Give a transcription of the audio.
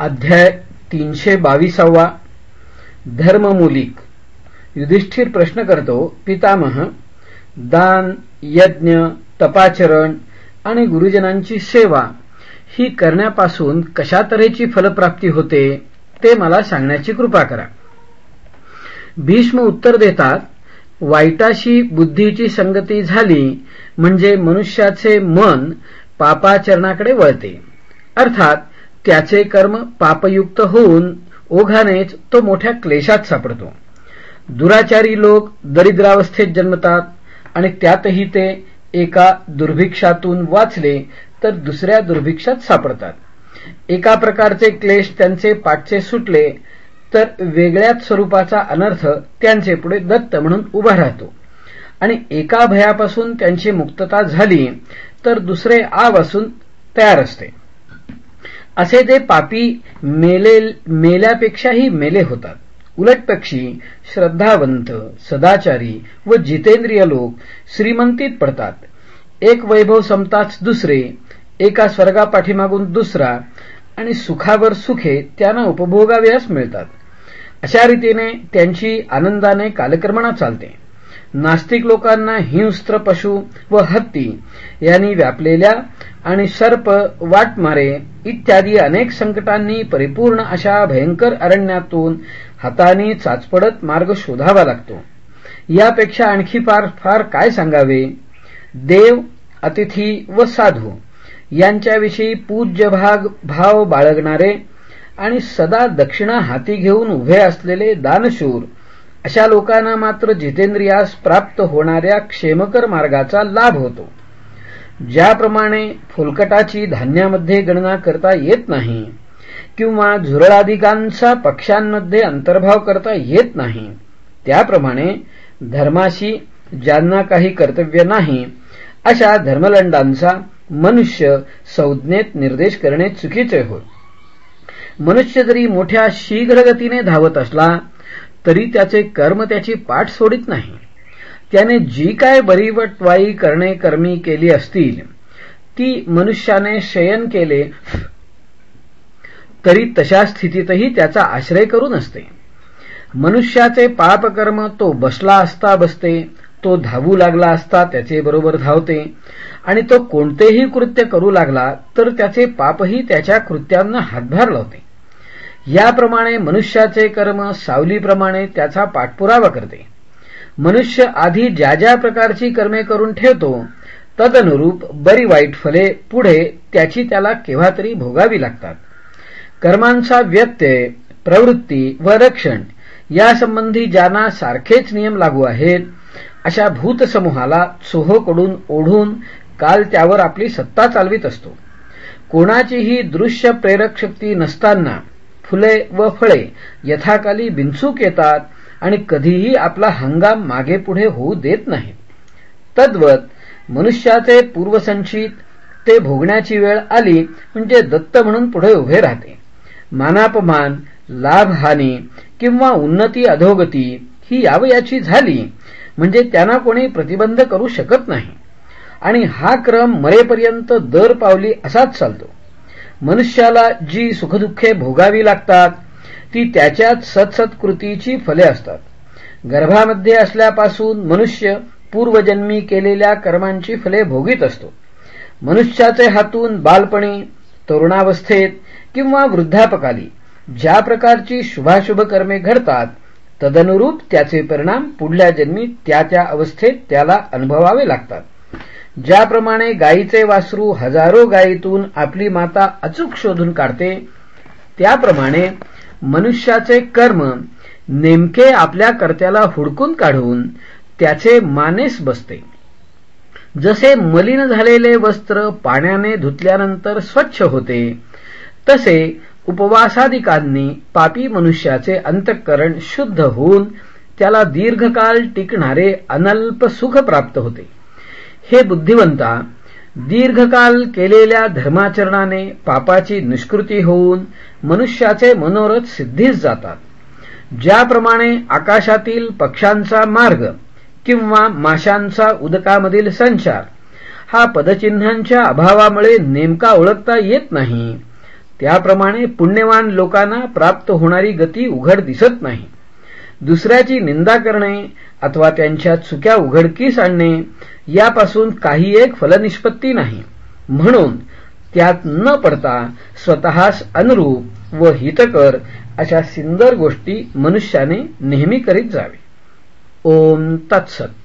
अध्याय तीनशे बावीसावा धर्ममूलिक. युधिष्ठिर प्रश्न करतो पितामह दान यज्ञ तपाचरण आणि गुरुजनांची सेवा ही करण्यापासून कशा तऱ्हेची फलप्राप्ती होते ते मला सांगण्याची कृपा करा. भीष्म उत्तर देतात वाईटाशी बुद्धीची संगती झाली म्हणजे मनुष्याचे मन पापाचरणाकडे वळते. अर्थात त्याचे कर्म पापयुक्त होऊन ओघानेच तो मोठ्या क्लेशात सापडतो. दुराचारी लोक दरिद्रावस्थेत जन्मतात आणि त्यातही ते एका दुर्भिक्षातून वाचले तर दुसऱ्या दुर्भिक्षात सापडतात. एका प्रकारचे क्लेश त्यांचे पाठचे सुटले तर वेगळ्याच स्वरूपाचा अनर्थ त्यांचे पुढे दत्त म्हणून उभा राहतो. आणि एका भयापासून त्यांची मुक्तता झाली तर दुसरे आवासून तयार असते. असे ते पापी मेले मेल्यापेक्षाही मेले होतात. उलटपक्षी श्रद्धावंत सदाचारी व जितेंद्रिय लोक श्रीमंतीत पडतात. एक वैभव संपताच दुसरे एका स्वर्गापाठीमागून दुसरा आणि सुखावर सुखे त्यांना उपभोगाव्यास मिळतात. अशा रीतीने त्यांची आनंदाने कालक्रमणा चालते. नास्तिक लोकांना हिंस्त्र पशु व हत्ती यांनी व्यापलेल्या आणि सर्प वाटमारे इत्यादी अनेक संकटांनी परिपूर्ण अशा भयंकर अरण्यातून हाताने चाचपडत मार्ग शोधावा लागतो. यापेक्षा आणखी फार फार काय सांगावे? देव अतिथी व साधू यांच्याविषयी पूज्य भाग भाव बाळगणारे आणि सदा दक्षिणा हाती घेऊन उभे असलेले दानशूर अशा लोकांना मात्र जितेंद्रियास प्राप्त होणाऱ्या क्षेमकर मार्गाचा लाभ होतो. ज्याप्रमाणे फुलकटाची धान्यामध्ये गणना करता येत नाही किंवा झुरळाधिकांचा पक्ष्यांमध्ये अंतर्भाव करता येत नाही त्याप्रमाणे धर्माशी ज्यांना काही कर्तव्य नाही अशा धर्मलंडांचा मनुष्य संज्ञेत निर्देश करणे चुकीचे होय. मनुष्य जरी मोठ्या शीघ्रगतीने धावत असला तरी त्याचे कर्म त्याची पाठ सोडित नाही. त्याने जी काय बरीवटवाई करणे कर्मी केली असतील ती मनुष्याने शयन केले तरी तशा स्थितीतही त्याचा आश्रय करून असते मनुष्याचे पापकर्म तो बसला असता बसते तो धावू लागला असता त्याचे बरोबर धावते आणि तो कोणतेही कृत्य करू लागला तर त्याचे पापही त्याच्या कृत्यांना हातभार लावते. याप्रमाणे मनुष्याचे कर्म सावलीप्रमाणे त्याचा पाठपुरावा करते. मनुष्य आधी ज्या ज्या प्रकारची कर्मे करून ठेवतो तदनुरूप बरी वाईट फले पुढे त्याची त्याला केव्हा तरी भोगावी लागतात. कर्मांचा व्यत्यय प्रवृत्ती व रक्षण यासंबंधी ज्यांना सारखेच नियम लागू आहेत अशा भूतसमूहाला चोहोकडून ओढून काल त्यावर आपली सत्ता चालवित असतो. कोणाचीही दृश्य प्रेरक शक्ती नसताना फुले व फळे यथाकाली बिनचूक येतात आणि कधीही आपला हंगाम मागे पुढे होऊ देत नाही तद्वत मनुष्याचे पूर्वसंचित ते भोगण्याची वेळ आली म्हणजे दत्त म्हणून पुढे उभे राहते. मानापमान लाभहानी किंवा उन्नती अधोगती ही यावयाची झाली म्हणजे त्यांना कोणी प्रतिबंध करू शकत नाही. आणि हा क्रम मरेपर्यंत दर पावली असाच चालतो. मनुष्याला जी सुखदुःखे भोगावी लागतात ती त्याच्यात सत्सत्कृतीची फले असतात. गर्भामध्ये असल्यापासून मनुष्य पूर्वजन्मी केलेल्या कर्मांची फले भोगीत असतो. मनुष्याचे हातून बालपणी तरुणावस्थेत किंवा वृद्धापकाली ज्या प्रकारची शुभाशुभ कर्मे घडतात तदनुरूप त्याचे परिणाम पुढल्या जन्मी त्या त्या अवस्थेत त्याला अनुभवावे लागतात. ज्याप्रमाणे गायीचे वासरू हजारो गायीतून आपली माता अचूक शोधून काढते त्याप्रमाणे मनुष्याचे कर्म नेमके आपल्या कर्त्याला हुडकून काढून त्याचे मानेस बसते. जसे मलिन झालेले वस्त्र पाण्याने धुतल्यानंतर स्वच्छ होते तसे उपवासादिकांनी पापी मनुष्याचे अंतःकरण शुद्ध होऊन त्याला दीर्घकाल टिकणारे अनल्प सुख प्राप्त होते. हे बुद्धिवंता दीर्घकाल केलेल्या धर्माचरणाने पापाची निष्कृती होऊन मनुष्याचे मनोरथ सिद्धीस जातात. ज्याप्रमाणे आकाशातील पक्ष्यांचा मार्ग किंवा माशांचा उदकामधील संचार हा पदचिन्हांच्या अभावामुळे नेमका ओळखता येत नाही त्याप्रमाणे पुण्यवान लोकांना प्राप्त होणारी गती उघड दिसत नाही. दुसऱ्याची निंदा करणे अथवा त्यांच्या चुक्या उघडकीस आणणे यापासून काही एक फलनिष्पत्ती नाही. म्हणून त्यात न पडता स्वतःस अनुरूप व हितकर अशा सुंदर गोष्टी मनुष्याने नेहमी करीत जावे. ओम तत्सत.